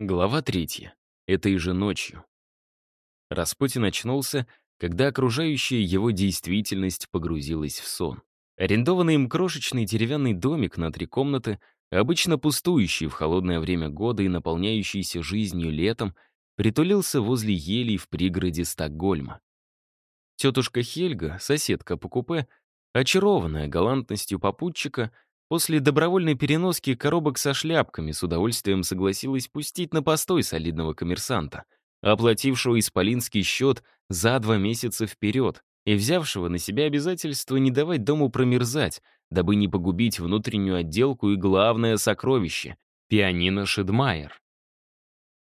Глава третья. Этой же ночью. Распутин очнулся, когда окружающая его действительность погрузилась в сон. Арендованный им крошечный деревянный домик на три комнаты, обычно пустующий в холодное время года и наполняющийся жизнью летом, притулился возле елей в пригороде Стокгольма. Тетушка Хельга, соседка по купе, очарованная галантностью попутчика, После добровольной переноски коробок со шляпками с удовольствием согласилась пустить на постой солидного коммерсанта, оплатившего исполинский счет за два месяца вперед и взявшего на себя обязательство не давать дому промерзать, дабы не погубить внутреннюю отделку и главное сокровище — пианино Шедмайер.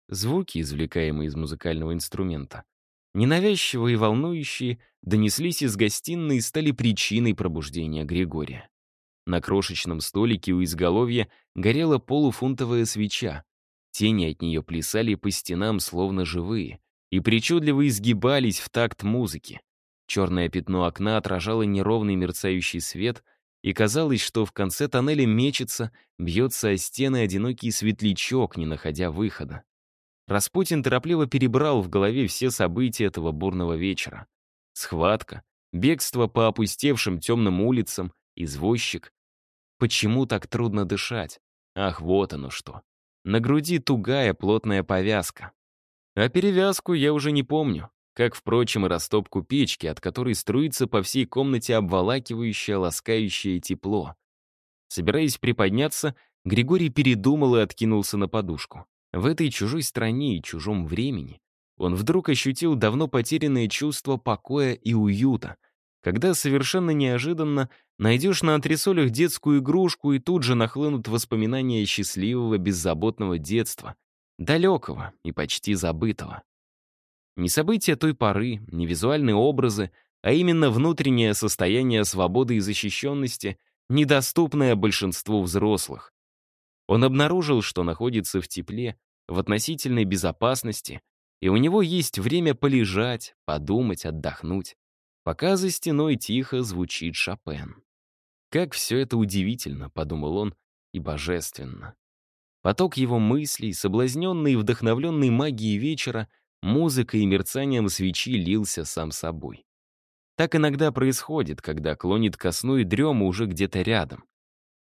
Звуки, извлекаемые из музыкального инструмента, ненавязчивые и волнующие, донеслись из гостиной и стали причиной пробуждения Григория. На крошечном столике у изголовья горела полуфунтовая свеча. Тени от нее плясали по стенам, словно живые, и причудливо изгибались в такт музыки. Черное пятно окна отражало неровный мерцающий свет, и казалось, что в конце тоннеля мечется, бьется о стены одинокий светлячок, не находя выхода. Распутин торопливо перебрал в голове все события этого бурного вечера. Схватка, бегство по опустевшим темным улицам, извозчик, Почему так трудно дышать? Ах, вот оно что. На груди тугая плотная повязка. А перевязку я уже не помню, как, впрочем, и растопку печки, от которой струится по всей комнате обволакивающее, ласкающее тепло. Собираясь приподняться, Григорий передумал и откинулся на подушку. В этой чужой стране и чужом времени он вдруг ощутил давно потерянное чувство покоя и уюта, когда совершенно неожиданно найдешь на антресолях детскую игрушку и тут же нахлынут воспоминания счастливого, беззаботного детства, далекого и почти забытого. Не события той поры, не визуальные образы, а именно внутреннее состояние свободы и защищенности, недоступное большинству взрослых. Он обнаружил, что находится в тепле, в относительной безопасности, и у него есть время полежать, подумать, отдохнуть пока за стеной тихо звучит Шопен. «Как все это удивительно», — подумал он, — «и божественно». Поток его мыслей, соблазненный и вдохновленный магией вечера, музыкой и мерцанием свечи лился сам собой. Так иногда происходит, когда клонит ко сну и дрема уже где-то рядом.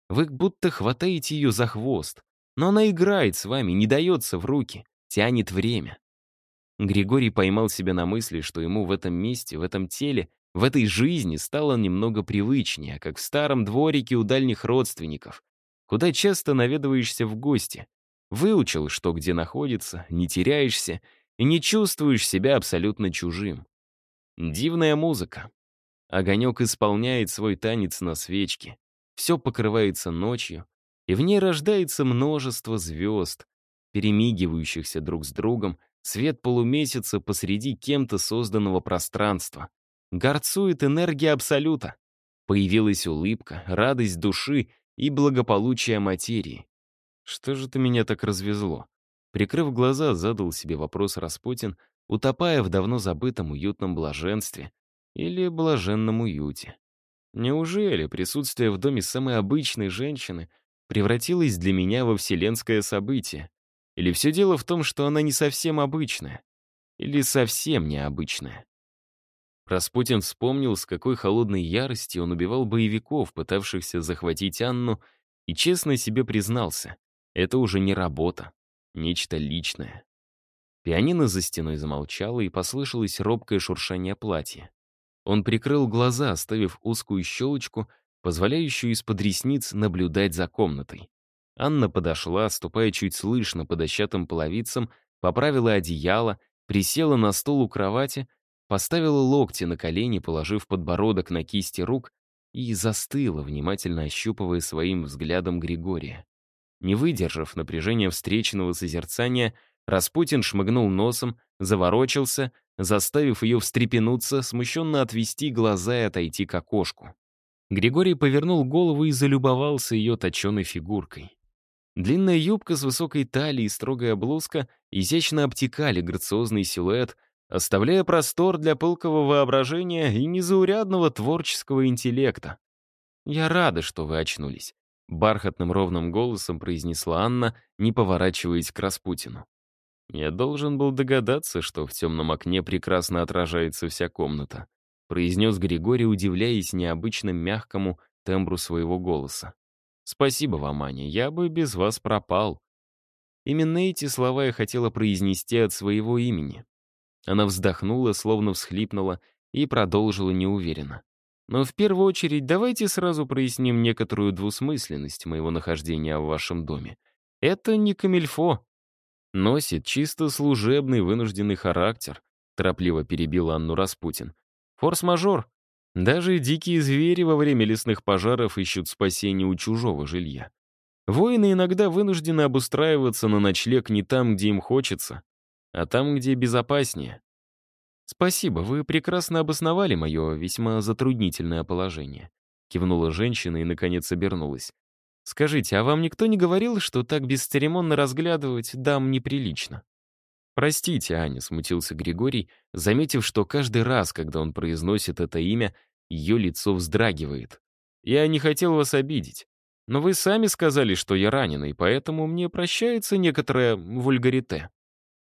Вы будто хватаете ее за хвост, но она играет с вами, не дается в руки, тянет время. Григорий поймал себя на мысли, что ему в этом месте, в этом теле, в этой жизни стало немного привычнее, как в старом дворике у дальних родственников, куда часто наведываешься в гости. Выучил, что где находится, не теряешься и не чувствуешь себя абсолютно чужим. Дивная музыка. Огонек исполняет свой танец на свечке. Все покрывается ночью, и в ней рождается множество звезд, перемигивающихся друг с другом, Свет полумесяца посреди кем-то созданного пространства. Горцует энергия Абсолюта. Появилась улыбка, радость души и благополучие материи. Что же ты меня так развезло? Прикрыв глаза, задал себе вопрос Распутин, утопая в давно забытом уютном блаженстве или блаженном уюте. Неужели присутствие в доме самой обычной женщины превратилось для меня во вселенское событие? Или все дело в том, что она не совсем обычная? Или совсем необычная? Распутин вспомнил, с какой холодной яростью он убивал боевиков, пытавшихся захватить Анну, и честно себе признался, это уже не работа, нечто личное. Пианино за стеной замолчало, и послышалось робкое шуршание платья. Он прикрыл глаза, оставив узкую щелочку, позволяющую из-под ресниц наблюдать за комнатой. Анна подошла, ступая чуть слышно по дощатым половицам, поправила одеяло, присела на стол у кровати, поставила локти на колени, положив подбородок на кисти рук и застыла, внимательно ощупывая своим взглядом Григория. Не выдержав напряжения встречного созерцания, Распутин шмыгнул носом, заворочился, заставив ее встрепенуться, смущенно отвести глаза и отойти к окошку. Григорий повернул голову и залюбовался ее точеной фигуркой. Длинная юбка с высокой талией и строгая блузка изящно обтекали грациозный силуэт, оставляя простор для пылкого воображения и незаурядного творческого интеллекта. «Я рада, что вы очнулись», Бархатным ровным голосом произнесла Анна, не поворачиваясь к Распутину. Я должен был догадаться, что в темном окне прекрасно отражается вся комната, произнес Григорий, удивляясь необычным мягкому тембру своего голоса. «Спасибо вам, Аня, я бы без вас пропал». Именно эти слова я хотела произнести от своего имени. Она вздохнула, словно всхлипнула, и продолжила неуверенно. Но в первую очередь давайте сразу проясним некоторую двусмысленность моего нахождения в вашем доме. Это не камильфо. Носит чисто служебный вынужденный характер, торопливо перебил Анну Распутин. Форс-мажор. Даже дикие звери во время лесных пожаров ищут спасения у чужого жилья. Воины иногда вынуждены обустраиваться на ночлег не там, где им хочется, а там, где безопаснее. «Спасибо, вы прекрасно обосновали мое весьма затруднительное положение», кивнула женщина и, наконец, обернулась. «Скажите, а вам никто не говорил, что так бесцеремонно разглядывать дам неприлично?» «Простите, Аня», — смутился Григорий, заметив, что каждый раз, когда он произносит это имя, ее лицо вздрагивает. «Я не хотел вас обидеть. Но вы сами сказали, что я раненый, поэтому мне прощается некоторое вульгарите.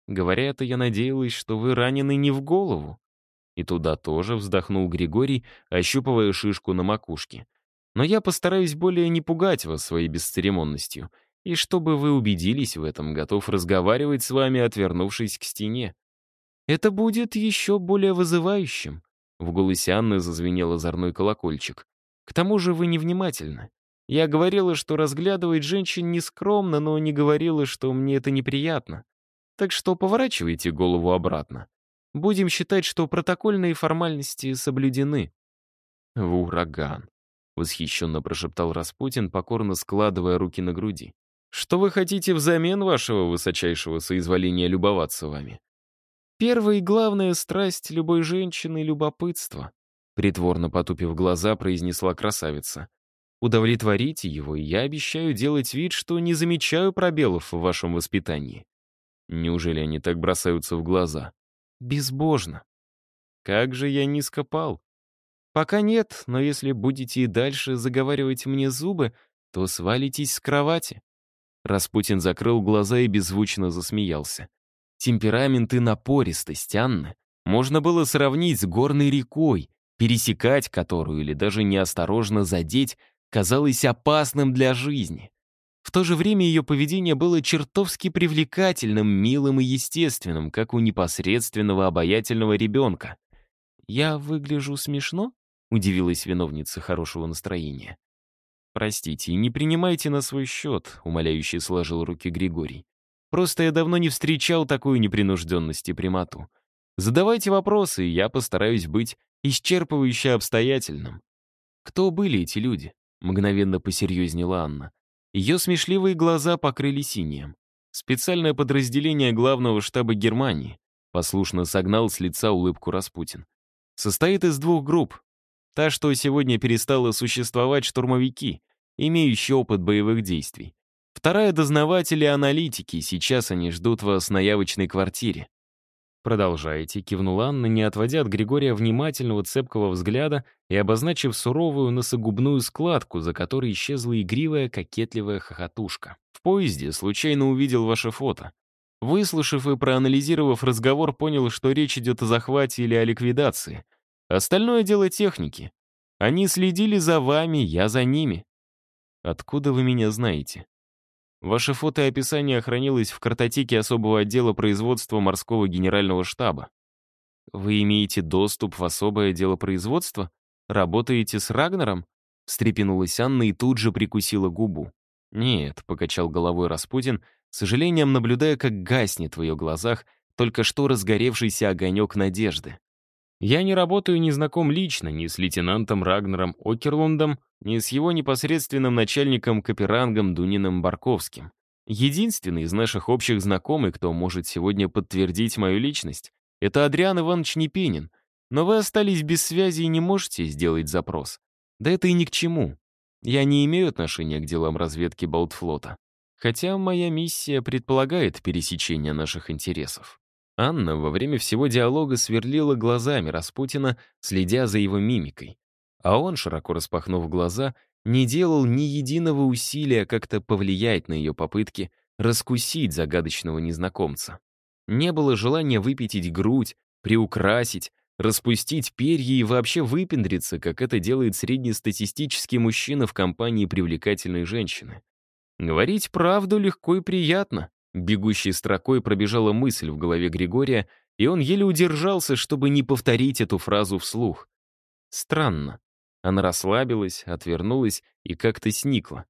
Говоря это, я надеялась, что вы ранены не в голову». И туда тоже вздохнул Григорий, ощупывая шишку на макушке. «Но я постараюсь более не пугать вас своей бесцеремонностью» и чтобы вы убедились в этом, готов разговаривать с вами, отвернувшись к стене. Это будет еще более вызывающим. В голосе Анны зазвенел озорной колокольчик. К тому же вы невнимательны. Я говорила, что разглядывать женщин нескромно, но не говорила, что мне это неприятно. Так что поворачивайте голову обратно. Будем считать, что протокольные формальности соблюдены. В ураган. Восхищенно прошептал Распутин, покорно складывая руки на груди. Что вы хотите взамен вашего высочайшего соизволения любоваться вами? Первая и главная страсть любой женщины — любопытство. Притворно потупив глаза, произнесла красавица. Удовлетворите его, и я обещаю делать вид, что не замечаю пробелов в вашем воспитании. Неужели они так бросаются в глаза? Безбожно. Как же я низко пал. Пока нет, но если будете и дальше заговаривать мне зубы, то свалитесь с кровати. Распутин закрыл глаза и беззвучно засмеялся. Темперамент и напористость Анны можно было сравнить с горной рекой, пересекать которую или даже неосторожно задеть казалось опасным для жизни. В то же время ее поведение было чертовски привлекательным, милым и естественным, как у непосредственного обаятельного ребенка. «Я выгляжу смешно?» — удивилась виновница хорошего настроения. «Простите, не принимайте на свой счет», — умоляюще сложил руки Григорий. «Просто я давно не встречал такую непринужденность и прямоту. Задавайте вопросы, и я постараюсь быть исчерпывающе обстоятельным». «Кто были эти люди?» — мгновенно посерьезнела Анна. Ее смешливые глаза покрыли синим. Специальное подразделение главного штаба Германии послушно согнал с лица улыбку Распутин. Состоит из двух групп. Та, что сегодня перестала существовать штурмовики, имеющие опыт боевых действий. Вторая — дознаватели и аналитики, сейчас они ждут вас на явочной квартире. «Продолжайте», — кивнула Анна, не отводя от Григория внимательного цепкого взгляда и обозначив суровую носогубную складку, за которой исчезла игривая, кокетливая хохотушка. «В поезде случайно увидел ваше фото. Выслушав и проанализировав разговор, понял, что речь идет о захвате или о ликвидации. Остальное дело техники. Они следили за вами, я за ними. Откуда вы меня знаете? Ваше фото и описание хранилось в картотеке особого отдела производства морского генерального штаба. Вы имеете доступ в особое отдело производства? Работаете с Рагнером? Встрепенулась Анна и тут же прикусила губу. «Нет», — покачал головой Распутин, сожалением наблюдая, как гаснет в ее глазах только что разгоревшийся огонек надежды. Я не работаю ни знаком лично ни с лейтенантом Рагнером Окерлундом, ни с его непосредственным начальником Каперангом Дуниным Барковским. Единственный из наших общих знакомых, кто может сегодня подтвердить мою личность, это Адриан Иванович Непенин. Но вы остались без связи и не можете сделать запрос. Да это и ни к чему. Я не имею отношения к делам разведки Балтфлота. Хотя моя миссия предполагает пересечение наших интересов. Анна во время всего диалога сверлила глазами Распутина, следя за его мимикой. А он, широко распахнув глаза, не делал ни единого усилия как-то повлиять на ее попытки раскусить загадочного незнакомца. Не было желания выпятить грудь, приукрасить, распустить перья и вообще выпендриться, как это делает среднестатистический мужчина в компании привлекательной женщины. Говорить правду легко и приятно. Бегущей строкой пробежала мысль в голове Григория, и он еле удержался, чтобы не повторить эту фразу вслух. Странно. Она расслабилась, отвернулась и как-то сникла.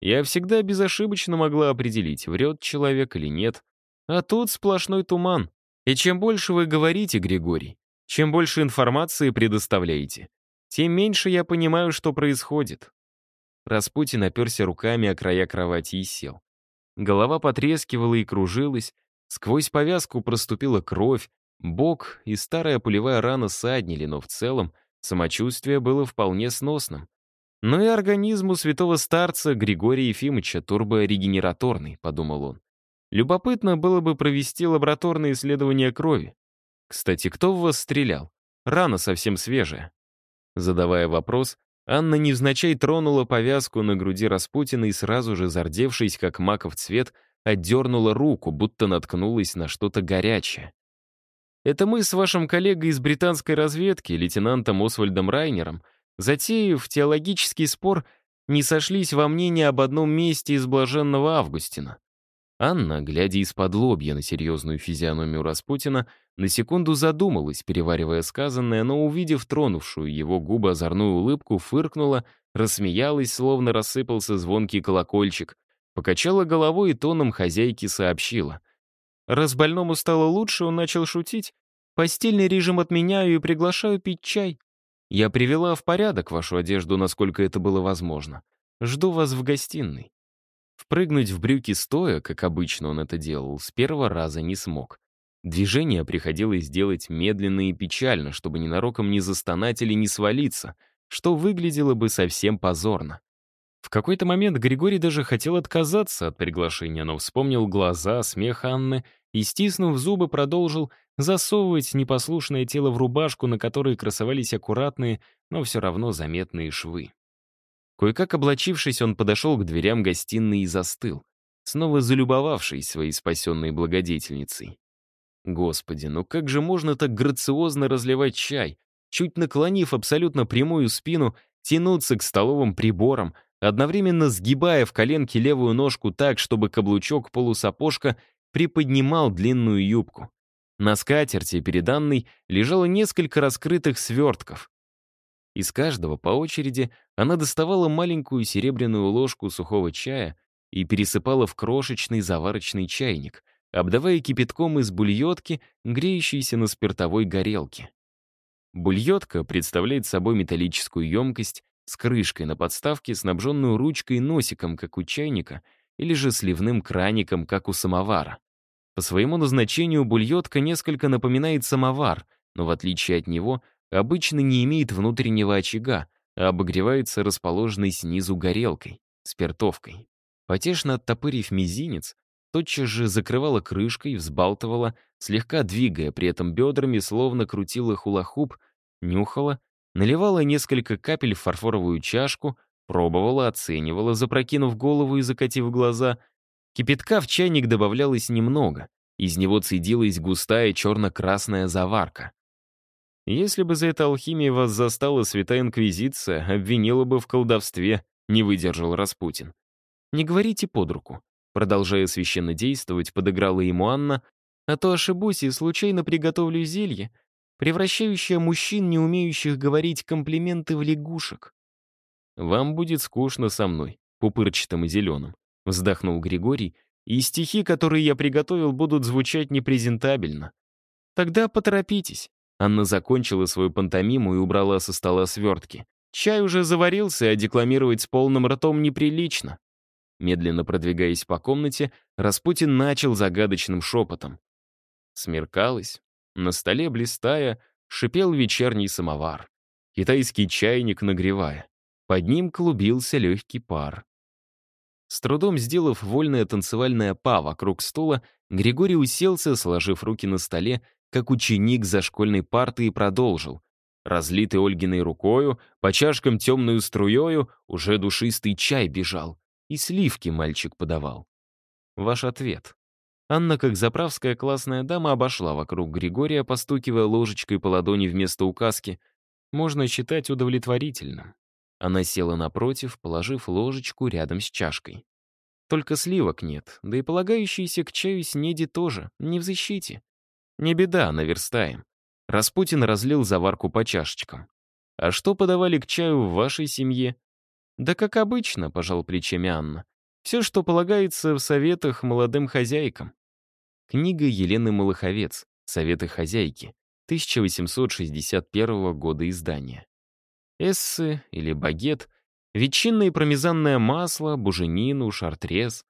Я всегда безошибочно могла определить, врет человек или нет. А тут сплошной туман. И чем больше вы говорите, Григорий, чем больше информации предоставляете, тем меньше я понимаю, что происходит. Распутин оперся руками о края кровати и сел. Голова потрескивала и кружилась, сквозь повязку проступила кровь, бок и старая пулевая рана саднили, но в целом самочувствие было вполне сносным. Но и организм у святого старца Григория Ефимовича турборегенераторный, подумал он. Любопытно было бы провести лабораторные исследования крови. Кстати, кто в вас стрелял? Рана совсем свежая. Задавая вопрос, Анна невзначай тронула повязку на груди Распутина и сразу же, зардевшись, как маков цвет, отдернула руку, будто наткнулась на что-то горячее. «Это мы с вашим коллегой из британской разведки, лейтенантом Освальдом Райнером, затеяв теологический спор, не сошлись во мнении об одном месте из блаженного Августина. Анна, глядя из-под лобья на серьезную физиономию Распутина, на секунду задумалась, переваривая сказанное, но, увидев тронувшую его губы озорную улыбку, фыркнула, рассмеялась, словно рассыпался звонкий колокольчик, покачала головой и тоном хозяйки сообщила. Раз больному стало лучше, он начал шутить. «Постельный режим отменяю и приглашаю пить чай. Я привела в порядок вашу одежду, насколько это было возможно. Жду вас в гостиной». Впрыгнуть в брюки стоя, как обычно он это делал, с первого раза не смог. Движение приходилось делать медленно и печально, чтобы ненароком не застонать или не свалиться, что выглядело бы совсем позорно. В какой-то момент Григорий даже хотел отказаться от приглашения, но вспомнил глаза, смех Анны и, стиснув зубы, продолжил засовывать непослушное тело в рубашку, на которой красовались аккуратные, но все равно заметные швы. Кое-как облачившись, он подошел к дверям гостиной и застыл, снова залюбовавшись своей спасенной благодетельницей. Господи, ну как же можно так грациозно разливать чай, чуть наклонив абсолютно прямую спину, тянуться к столовым приборам, одновременно сгибая в коленке левую ножку так, чтобы каблучок полусапожка приподнимал длинную юбку. На скатерти перед Анной лежало несколько раскрытых свертков. Из каждого по очереди она доставала маленькую серебряную ложку сухого чая и пересыпала в крошечный заварочный чайник, обдавая кипятком из бульетки, греющейся на спиртовой горелке. Бульетка представляет собой металлическую емкость с крышкой на подставке, снабженную ручкой и носиком, как у чайника, или же сливным краником, как у самовара. По своему назначению бульетка несколько напоминает самовар, но в отличие от него обычно не имеет внутреннего очага, а обогревается расположенной снизу горелкой, спиртовкой. Потешно оттопырив мизинец, тотчас же закрывала крышкой, взбалтывала, слегка двигая при этом бедрами, словно крутила хулахуп, нюхала, наливала несколько капель в фарфоровую чашку, пробовала, оценивала, запрокинув голову и закатив глаза. Кипятка в чайник добавлялось немного, из него цедилась густая черно-красная заварка. Если бы за это алхимия вас застала Святая Инквизиция, обвинила бы в колдовстве, не выдержал Распутин. Не говорите под руку. Продолжая священно действовать, подыграла ему Анна, а то ошибусь и случайно приготовлю зелье, превращающее мужчин, не умеющих говорить комплименты, в лягушек. «Вам будет скучно со мной, пупырчатым и зеленым», — вздохнул Григорий, «и стихи, которые я приготовил, будут звучать непрезентабельно. Тогда поторопитесь, Анна закончила свою пантомиму и убрала со стола свертки. Чай уже заварился, а декламировать с полным ртом неприлично. Медленно продвигаясь по комнате, Распутин начал загадочным шепотом. Смеркалось. На столе, блистая, шипел вечерний самовар. Китайский чайник нагревая. Под ним клубился легкий пар. С трудом сделав вольное танцевальное па вокруг стула, Григорий уселся, сложив руки на столе как ученик за школьной партой и продолжил. Разлитый Ольгиной рукою, по чашкам темную струёю, уже душистый чай бежал. И сливки мальчик подавал. Ваш ответ. Анна, как заправская классная дама, обошла вокруг Григория, постукивая ложечкой по ладони вместо указки. Можно считать удовлетворительным. Она села напротив, положив ложечку рядом с чашкой. Только сливок нет, да и полагающиеся к чаю снеди тоже, не в защите. Не беда, наверстаем. Распутин разлил заварку по чашечкам. «А что подавали к чаю в вашей семье?» «Да как обычно», — пожал плечами Анна. «Все, что полагается в советах молодым хозяйкам». Книга Елены Малаховец «Советы хозяйки», 1861 года издания. Эссы или багет, ветчинное и промезанное масло, буженину, шартрез,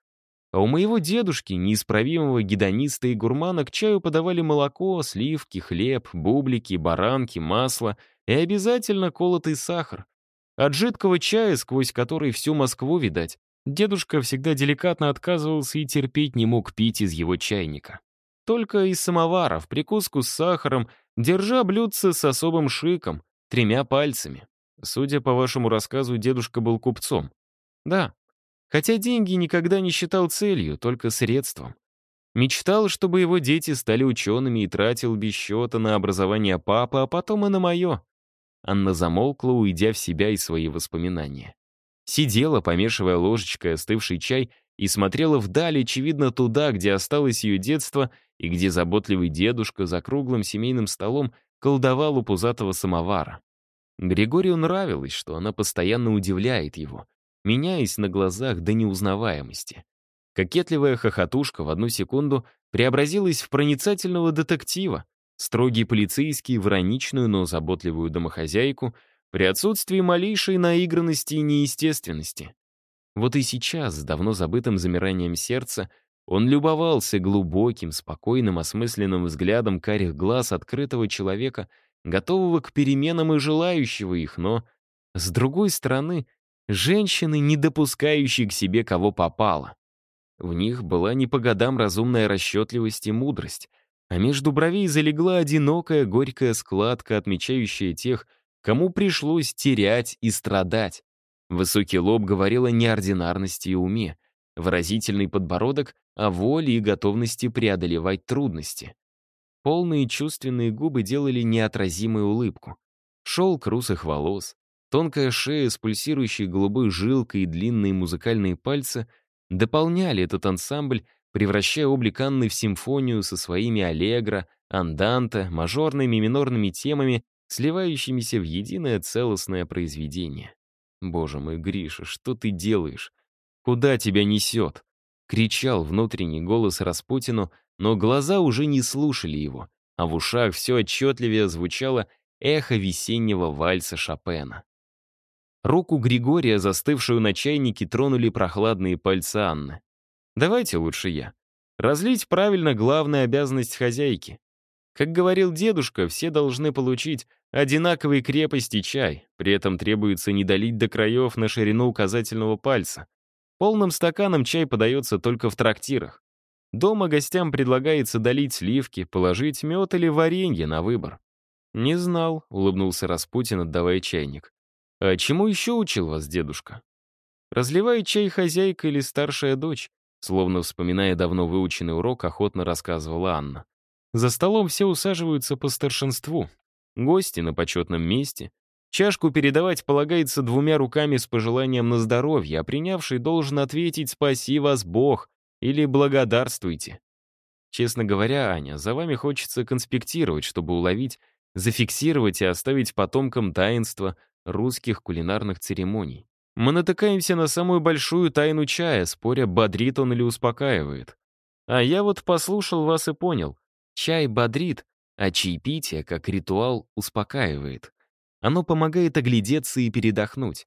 а у моего дедушки, неисправимого гедониста и гурмана, к чаю подавали молоко, сливки, хлеб, бублики, баранки, масло и обязательно колотый сахар. От жидкого чая, сквозь который всю Москву видать, дедушка всегда деликатно отказывался и терпеть не мог пить из его чайника. Только из самовара, в прикуску с сахаром, держа блюдце с особым шиком, тремя пальцами. Судя по вашему рассказу, дедушка был купцом. Да, Хотя деньги никогда не считал целью, только средством. Мечтал, чтобы его дети стали учеными и тратил без счета на образование папы, а потом и на мое. Анна замолкла, уйдя в себя и свои воспоминания. Сидела, помешивая ложечкой остывший чай, и смотрела вдаль, очевидно, туда, где осталось ее детство и где заботливый дедушка за круглым семейным столом колдовал у пузатого самовара. Григорию нравилось, что она постоянно удивляет его, меняясь на глазах до неузнаваемости. Кокетливая хохотушка в одну секунду преобразилась в проницательного детектива, строгий полицейский в ироничную, но заботливую домохозяйку, при отсутствии малейшей наигранности и неестественности. Вот и сейчас, с давно забытым замиранием сердца, он любовался глубоким, спокойным, осмысленным взглядом карих глаз открытого человека, готового к переменам и желающего их, но, с другой стороны, Женщины, не допускающие к себе кого попало. В них была не по годам разумная расчетливость и мудрость, а между бровей залегла одинокая горькая складка, отмечающая тех, кому пришлось терять и страдать. Высокий лоб говорил о неординарности и уме, выразительный подбородок — о воле и готовности преодолевать трудности. Полные чувственные губы делали неотразимую улыбку. Шелк русых волос, Тонкая шея с пульсирующей голубой жилкой и длинные музыкальные пальцы дополняли этот ансамбль, превращая облик Анны в симфонию со своими аллегро, анданто, мажорными и минорными темами, сливающимися в единое целостное произведение. «Боже мой, Гриша, что ты делаешь? Куда тебя несет?» — кричал внутренний голос Распутину, но глаза уже не слушали его, а в ушах все отчетливее звучало эхо весеннего вальса Шопена. Руку Григория, застывшую на чайнике, тронули прохладные пальцы Анны. «Давайте лучше я. Разлить правильно главная обязанность хозяйки. Как говорил дедушка, все должны получить одинаковой крепости чай, при этом требуется не долить до краев на ширину указательного пальца. Полным стаканом чай подается только в трактирах. Дома гостям предлагается долить сливки, положить мед или варенье на выбор. «Не знал», — улыбнулся Распутин, отдавая чайник. «А чему еще учил вас дедушка?» «Разливает чай хозяйка или старшая дочь?» Словно вспоминая давно выученный урок, охотно рассказывала Анна. «За столом все усаживаются по старшинству. Гости на почетном месте. Чашку передавать полагается двумя руками с пожеланием на здоровье, а принявший должен ответить «Спаси вас Бог» или «Благодарствуйте». Честно говоря, Аня, за вами хочется конспектировать, чтобы уловить, зафиксировать и оставить потомкам таинство, русских кулинарных церемоний. Мы натыкаемся на самую большую тайну чая, споря, бодрит он или успокаивает. А я вот послушал вас и понял. Чай бодрит, а чаепитие, как ритуал, успокаивает. Оно помогает оглядеться и передохнуть.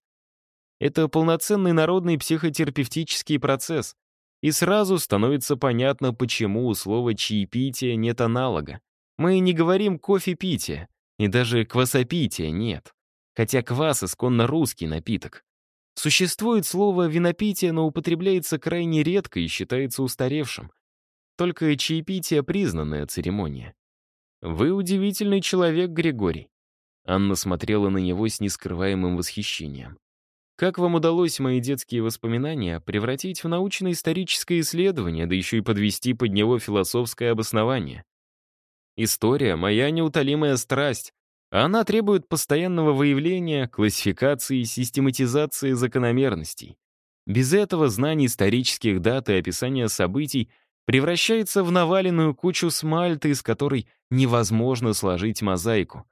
Это полноценный народный психотерапевтический процесс. И сразу становится понятно, почему у слова «чаепитие» нет аналога. Мы не говорим «кофе-питие», и даже «квасопитие» нет хотя квас исконно русский напиток. Существует слово «винопитие», но употребляется крайне редко и считается устаревшим. Только чаепитие — признанная церемония. Вы удивительный человек, Григорий. Анна смотрела на него с нескрываемым восхищением. Как вам удалось мои детские воспоминания превратить в научно-историческое исследование, да еще и подвести под него философское обоснование? История — моя неутолимая страсть, она требует постоянного выявления, классификации систематизации закономерностей. Без этого знание исторических дат и описания событий превращается в наваленную кучу смальты, из которой невозможно сложить мозаику.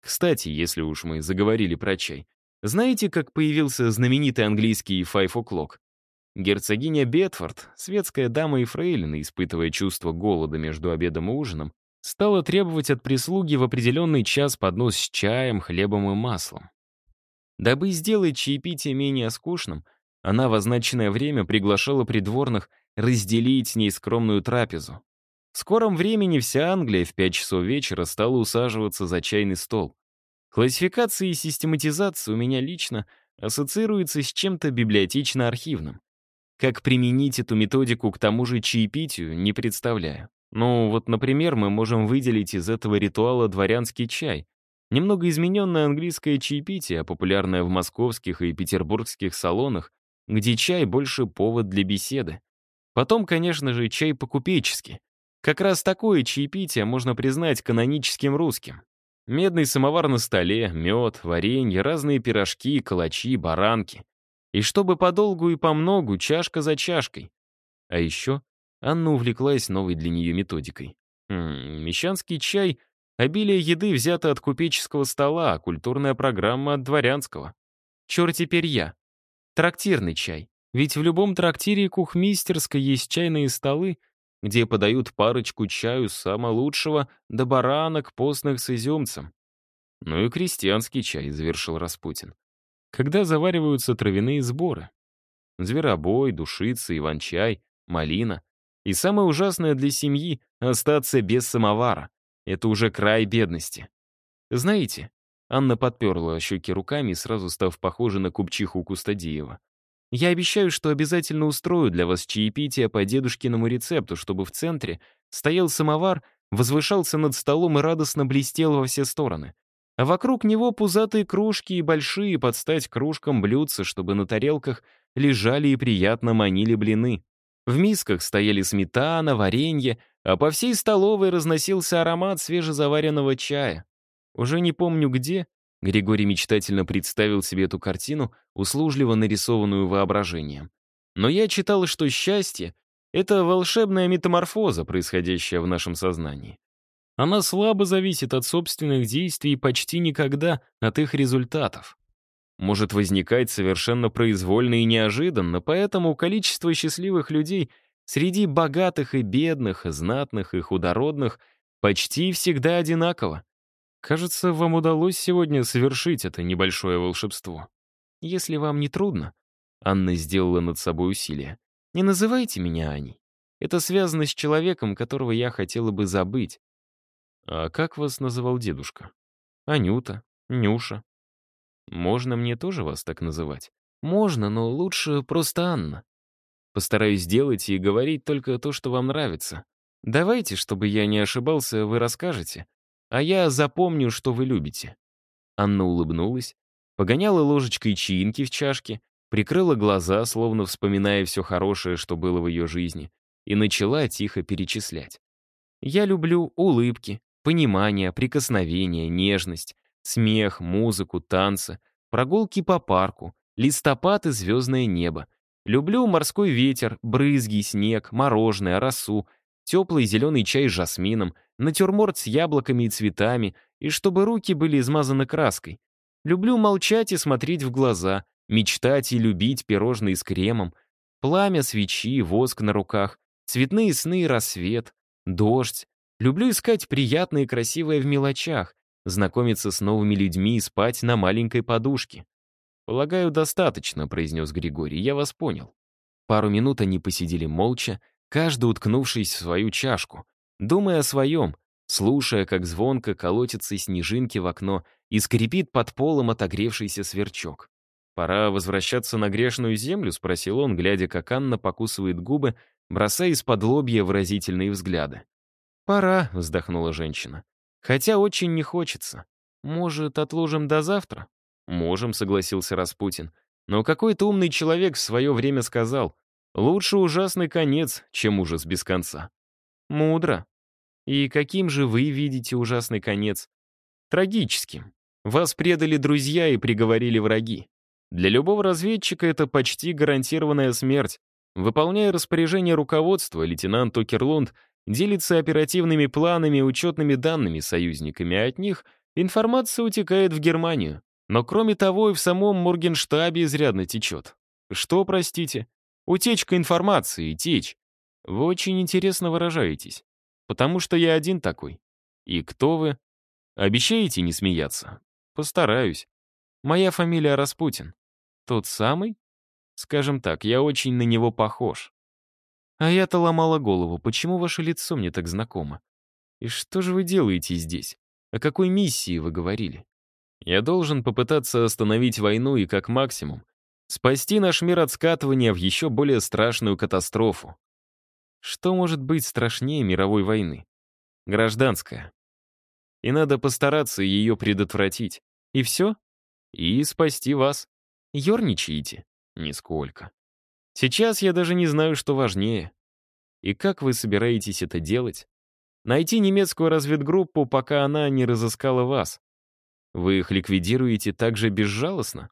Кстати, если уж мы заговорили про чай, знаете, как появился знаменитый английский «five o'clock»? Герцогиня Бетфорд, светская дама и фрейлина, испытывая чувство голода между обедом и ужином, стала требовать от прислуги в определенный час поднос с чаем, хлебом и маслом. Дабы сделать чаепитие менее скучным, она в означенное время приглашала придворных разделить с ней скромную трапезу. В скором времени вся Англия в пять часов вечера стала усаживаться за чайный стол. Классификация и систематизация у меня лично ассоциируется с чем-то библиотечно-архивным. Как применить эту методику к тому же чаепитию, не представляю. Ну, вот, например, мы можем выделить из этого ритуала дворянский чай. Немного измененное английское чаепитие, популярное в московских и петербургских салонах, где чай больше повод для беседы. Потом, конечно же, чай по-купечески. Как раз такое чаепитие можно признать каноническим русским. Медный самовар на столе, мед, варенье, разные пирожки, калачи, баранки. И чтобы подолгу и помногу, чашка за чашкой. А еще Анна увлеклась новой для нее методикой. Хм, мещанский чай — обилие еды взято от купеческого стола, а культурная программа — от дворянского. Чёрт теперь я. Трактирный чай. Ведь в любом трактире кухмистерской есть чайные столы, где подают парочку чаю самого лучшего до баранок постных с изюмцем. Ну и крестьянский чай, завершил Распутин. Когда завариваются травяные сборы. Зверобой, душица, иван-чай, малина. И самое ужасное для семьи — остаться без самовара. Это уже край бедности. Знаете, Анна подперла щеки руками, сразу став похожей на купчиху Кустадиева. Я обещаю, что обязательно устрою для вас чаепитие по дедушкиному рецепту, чтобы в центре стоял самовар, возвышался над столом и радостно блестел во все стороны. А вокруг него пузатые кружки и большие под стать кружкам блюдца, чтобы на тарелках лежали и приятно манили блины. В мисках стояли сметана, варенье, а по всей столовой разносился аромат свежезаваренного чая. Уже не помню где, Григорий мечтательно представил себе эту картину, услужливо нарисованную воображением. Но я читал, что счастье — это волшебная метаморфоза, происходящая в нашем сознании. Она слабо зависит от собственных действий и почти никогда от их результатов. Может возникать совершенно произвольно и неожиданно, поэтому количество счастливых людей среди богатых и бедных, знатных и худородных почти всегда одинаково. Кажется, вам удалось сегодня совершить это небольшое волшебство. Если вам не трудно, Анна сделала над собой усилие. Не называйте меня Аней. Это связано с человеком, которого я хотела бы забыть. А как вас называл дедушка? Анюта, Нюша. Можно мне тоже вас так называть? Можно, но лучше просто Анна. Постараюсь сделать и говорить только то, что вам нравится. Давайте, чтобы я не ошибался, вы расскажете, а я запомню, что вы любите». Анна улыбнулась, погоняла ложечкой чаинки в чашке, прикрыла глаза, словно вспоминая все хорошее, что было в ее жизни, и начала тихо перечислять. «Я люблю улыбки, понимание, прикосновение, нежность, смех, музыку, танцы, прогулки по парку, листопад и звездное небо. Люблю морской ветер, брызги, снег, мороженое, росу, теплый зеленый чай с жасмином, натюрморт с яблоками и цветами, и чтобы руки были измазаны краской. Люблю молчать и смотреть в глаза, мечтать и любить пирожные с кремом, пламя свечи, воск на руках, цветные сны и рассвет, дождь. Люблю искать приятное и красивое в мелочах, знакомиться с новыми людьми и спать на маленькой подушке. «Полагаю, достаточно», — произнес Григорий, — «я вас понял». Пару минут они посидели молча, каждый уткнувшись в свою чашку, думая о своем, слушая, как звонко колотятся снежинки в окно и скрипит под полом отогревшийся сверчок. «Пора возвращаться на грешную землю?» — спросил он, глядя, как Анна покусывает губы, бросая из-под лобья выразительные взгляды. «Пора», — вздохнула женщина. «Хотя очень не хочется. Может, отложим до завтра? Можем, согласился Распутин. Но какой-то умный человек в свое время сказал, лучше ужасный конец, чем ужас без конца. Мудро. И каким же вы видите ужасный конец? Трагическим. Вас предали друзья и приговорили враги. Для любого разведчика это почти гарантированная смерть. Выполняя распоряжение руководства, лейтенант Окерлунд делится оперативными планами и учетными данными союзниками, а от них информация утекает в Германию. Но кроме того и в самом Моргенштабе изрядно течет. Что, простите? Утечка информации, течь. Вы очень интересно выражаетесь. Потому что я один такой. И кто вы? Обещаете не смеяться? Постараюсь. Моя фамилия Распутин. Тот самый? Скажем так, я очень на него похож. А я-то ломала голову, почему ваше лицо мне так знакомо? И что же вы делаете здесь? О какой миссии вы говорили? Я должен попытаться остановить войну и, как максимум, спасти наш мир от скатывания в еще более страшную катастрофу. Что может быть страшнее мировой войны? Гражданская. И надо постараться ее предотвратить. И все? И спасти вас. Ёрничаете? Нисколько. Сейчас я даже не знаю, что важнее. И как вы собираетесь это делать? Найти немецкую разведгруппу, пока она не разыскала вас. Вы их ликвидируете так же безжалостно?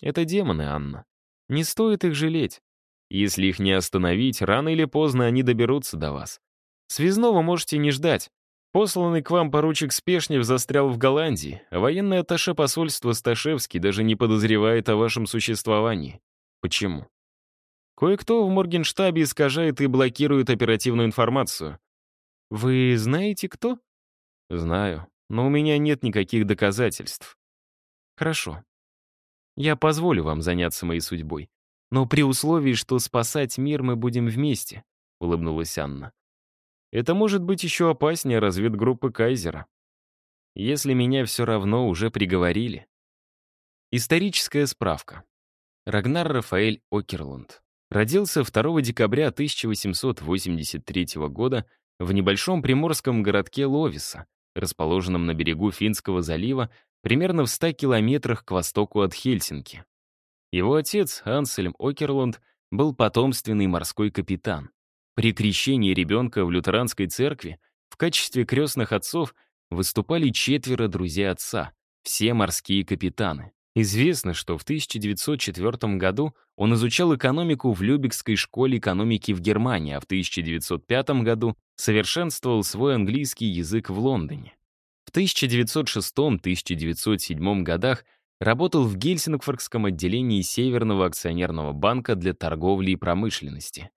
Это демоны, Анна. Не стоит их жалеть. Если их не остановить, рано или поздно они доберутся до вас. Связного можете не ждать. Посланный к вам поручик Спешнев застрял в Голландии, а военный атташе посольства Сташевский даже не подозревает о вашем существовании. Почему? Кое-кто в Моргенштабе искажает и блокирует оперативную информацию. Вы знаете, кто? Знаю но у меня нет никаких доказательств. Хорошо. Я позволю вам заняться моей судьбой, но при условии, что спасать мир мы будем вместе, улыбнулась Анна. Это может быть еще опаснее разведгруппы Кайзера. Если меня все равно уже приговорили. Историческая справка. Рагнар Рафаэль Окерлунд родился 2 декабря 1883 года в небольшом приморском городке Ловиса, расположенном на берегу Финского залива, примерно в 100 километрах к востоку от Хельсинки. Его отец, Ансельм Окерлунд, был потомственный морской капитан. При крещении ребенка в лютеранской церкви в качестве крестных отцов выступали четверо друзей отца, все морские капитаны. Известно, что в 1904 году он изучал экономику в Любекской школе экономики в Германии, а в 1905 году совершенствовал свой английский язык в Лондоне. В 1906-1907 годах работал в Гельсингфорсском отделении Северного акционерного банка для торговли и промышленности.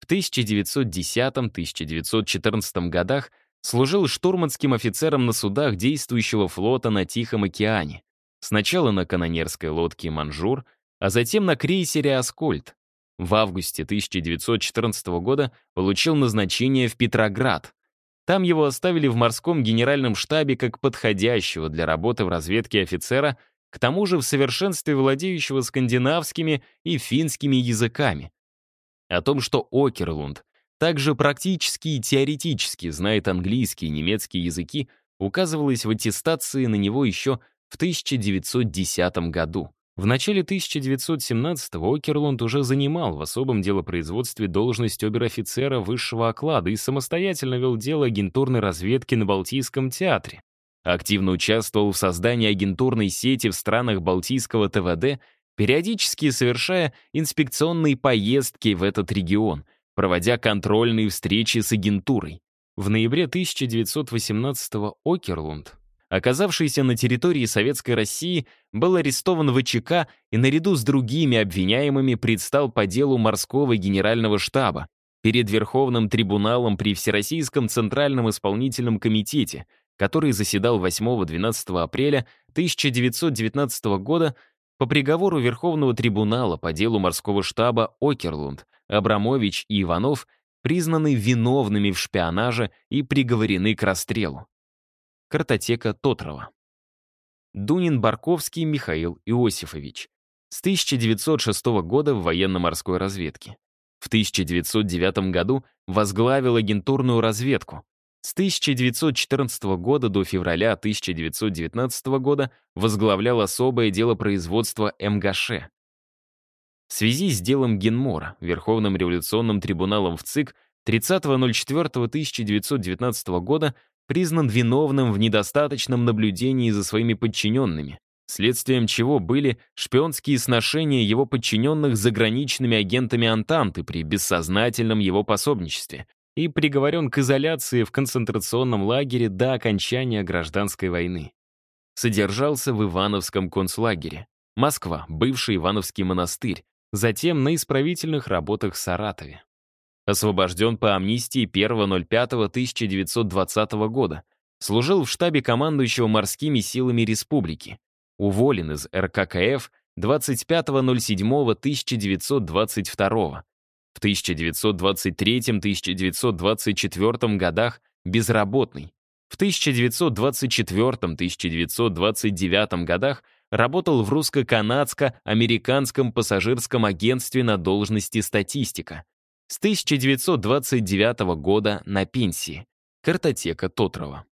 В 1910-1914 годах служил штурманским офицером на судах действующего флота на Тихом океане, Сначала на канонерской лодке «Манджур», а затем на крейсере «Аскольд». В августе 1914 года получил назначение в Петроград. Там его оставили в морском генеральном штабе как подходящего для работы в разведке офицера, к тому же в совершенстве владеющего скандинавскими и финскими языками. О том, что Окерлунд также практически и теоретически знает английский и немецкий языки, указывалось в аттестации на него еще в 1910 году. В начале 1917-го Окерлунд уже занимал в особом делопроизводстве должность обер-офицера высшего оклада и самостоятельно вел дело агентурной разведки на Балтийском театре. Активно участвовал в создании агентурной сети в странах Балтийского ТВД, периодически совершая инспекционные поездки в этот регион, проводя контрольные встречи с агентурой. В ноябре 1918-го Окерлунд оказавшийся на территории Советской России, был арестован ВЧК и наряду с другими обвиняемыми предстал по делу морского генерального штаба перед Верховным трибуналом при Всероссийском Центральном исполнительном комитете, который заседал 8-12 апреля 1919 года по приговору Верховного трибунала по делу морского штаба Окерлунд, Абрамович и Иванов признаны виновными в шпионаже и приговорены к расстрелу. Картотека Тотрова. Дунин Барковский Михаил Иосифович. С 1906 года в военно-морской разведке. В 1909 году возглавил агентурную разведку. С 1914 года до февраля 1919 года возглавлял особое дело производства МГШ. В связи с делом Генмора, Верховным революционным трибуналом в ЦИК 30.04.1919 года признан виновным в недостаточном наблюдении за своими подчиненными, следствием чего были шпионские сношения его подчиненных с заграничными агентами Антанты при бессознательном его пособничестве и приговорен к изоляции в концентрационном лагере до окончания гражданской войны. Содержался в Ивановском концлагере. Москва, бывший Ивановский монастырь, затем на исправительных работах в Саратове. Освобожден по амнистии 1.05.1920 года. Служил в штабе командующего морскими силами республики. Уволен из РККФ 25.07.1922. В 1923-1924 годах безработный. В 1924-1929 годах работал в русско-канадско-американском пассажирском агентстве на должности статистика. С 1929 года на пенсии. Картотека Тотрова.